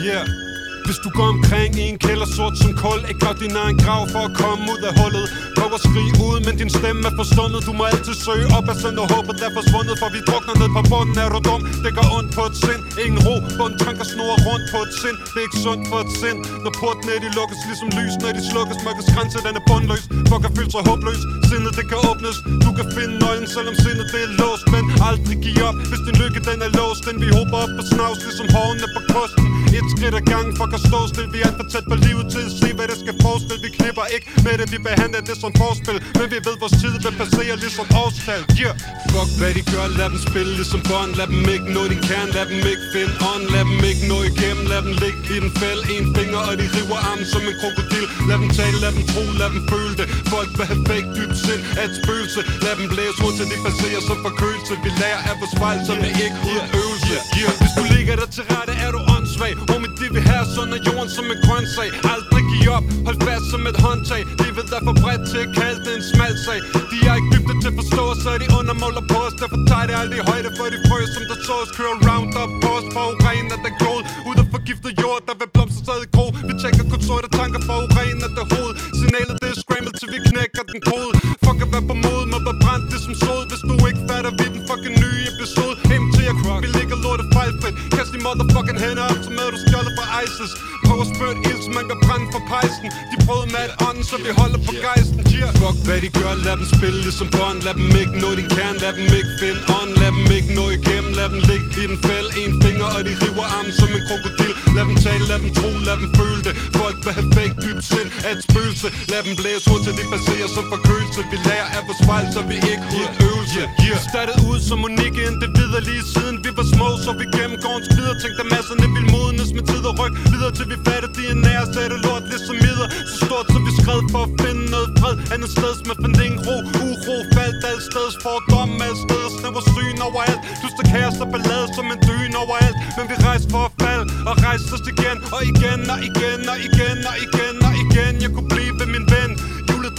Yeah hvis du går omkring i en kælder sort som kul Ikke grav din egen grav for at komme ud af hullet. Prøv at skrige ud, men din stemme er forstummet Du må altid søge op af send og håbet er forsvundet For vi drukner ned på bunden, er du dum? Det gør ondt på et sind. Ingen ro, bund tanker snor rundt på et sind. Det er ikke sundt for et sind. Når portene de lukkes ligesom lys Når de slukkes, mørkets grænse den er bundløs. Folk kan føle sig håbløs, sindet det kan åbnes. Du kan finde nøglen, selvom sindet det er låst. Men aldrig give op, hvis din lykke den er låst. Den vi håber op på snavs, ligesom hårene på kosten. Et skridt ad gangen, for forstås det Vi er alt for tæt på livet til at se, hvad det skal forestille. Vi knipper ikke med det, vi behandler det som forspil. Men vi ved, vores tid vil passere ligesom årstal Yeah, fuck hvad de gør, lad dem spille ligesom bånd. Lad dem ikke nå din kern, lad dem ikke finde ånd. Lad dem ikke nå igennem, lad dem ligge i den fæld En finger, og de river armen som en krokodil. Lad dem tale, lad dem tro, lad dem føle det. Folk vil have fake dybt sind af et spøgelse. Lad dem blæse rundt til de passerer som forkølelse. Vi lærer af vores fejl, så vi ikke uden øvelse. Yeah. Hvis du ligger der til rette, er du åndssvag Homie, det vi her sådan er jorden som en grøntsag. Aldrig give op, hold fast som et håndtag. Livet er for bredt til at kalde det en smal sag. De er ikke dybde til at forstå os, så de undermåler på os Derfor tager det aldrig højde for de frø, som der sås. Kører Roundup på os, forurener der klod Ud af forgiftet jord, der vil blomstre stadig gro. Vi tjekker kun sorte tanker, forurener der hoved. Signalet det er scrambled, til vi knækker den kode. Fuck at være på mod, må være brændt det som sod. Hvis du ikke fatter, vi den fucking nye episode. MT og Croc, vi ligger lortet fejlfrit de motherfucking hænder op, som at spørge ild, man kan brænde for pejsen. De prøvede med ånden, så vi holder på gejsten. Yeah. Fuck hvad de gør, lad dem spille ligesom bånd. Lad dem ikke nå din kern, lad dem ikke finde ånd. Lad dem ikke nå igennem, lad dem ligge i den fæld En finger, og de river armen som en krokodil. Lad dem tale, lad dem tro, lad dem føle det. Folk vil have fake dybt sind. Af et spøgelse. Lad dem blæse ud til de passerer som forkølelse Vi lærer af vores fejl, så vi ikke uden øvelse. yeah. Startet ud som unikke individer lige siden vi var små Så vi gennemgår en skrider Tænkte masserne vil modnes med tid og ryg Videre til vi fatter DNA og Er det lort ligesom midler. Så stort som vi skred for at finde noget fred. Andet sted med fandt ingen ro Uro faldt alle steds Fordomme alle steder Snæver syn overalt Dyster kaos og ballade som en dyn overalt Men vi rejste for at falde Og rejste os igen Og igen og igen og igen og igen og igen. Jeg kunne blive ved min ven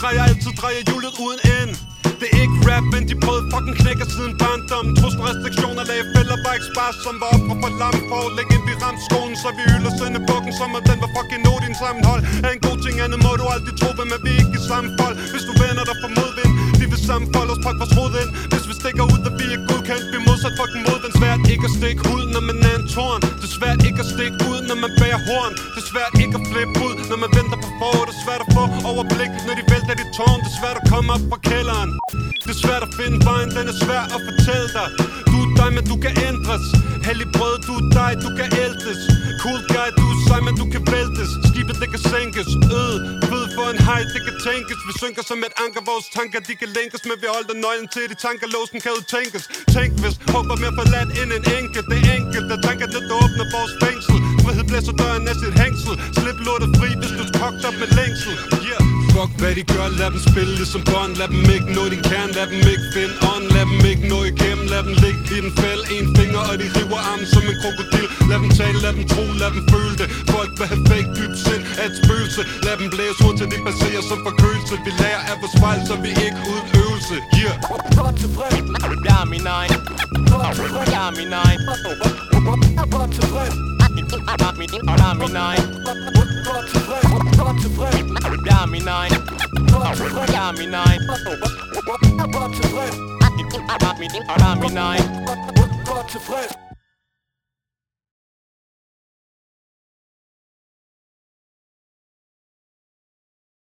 drejer altid drejer hjulet uden end. Det er ikke rap, men de prøvede fucking knækker siden barndom. Trusler restriktioner lagde fælder var ikke spars Som var op for lam for at lægge ind vi ramte skolen Så vi hylder sende bukken som at den var fucking nå din sammenhold. Er en god ting, andet må du aldrig tro ved Men vi er ikke i samme fold? Hvis du vender dig for modvind vi vil sammenfolde os, pak vores hoved ind. Hvis vi stikker ud, og vi er godkendt Vi er modsat fucking modvind. Svært ikke at stikke ud, når man er en torn. Det er svært ikke at stikke ud, når man bærer horn. Det er svært ikke at flippe ud, når man venter på forår. Det er svært at få overblik, når de vælter tårn. Det er svært at komme op fra kælderen. Det er svært at finde vejen, den er svær at fortælle dig. Du er dig, men du kan ændres. Hellig brød, du er dig, du kan ældes Cool guy, du er sej, men du kan væltes. Skibet, det kan sænkes. Ød, fed for en hej, det kan tænkes. Vi synker som et anker, vores tanker, de kan lænkes. Men vi holder nøglen til de tanker, låsen kan udtænkes. Tænk hvis, håber mere forladt end en enkelt Det er enkelt, der tanker lidt, der åbner vores fængsel. Frihed blæser døren af sit hængsel. Slip lortet fri, hvis du er kogt op med længsel. Fuck hvad de gør, lad dem spille det som bånd. Lad dem ikke nå din kern, lad dem ikke finde ånd. Lad dem ikke nå igennem, lad dem ligge i den fæld En finger, og de river armen som en krokodil. Lad dem tale, lad dem tro, lad dem føle det. Folk vil have fake dybt sind af et spøgelse. Lad dem blæse hurtigt, de passerer som forkølelse. Vi lærer af vores fejl, så vi ikke uden øvelse. Yeah. Godt tilfreds Jeg er min egen. Jeg er min egen. Godt tilfreds Jeg er min egen. Godt tilfreds Godt tilfreds Jeg er min egen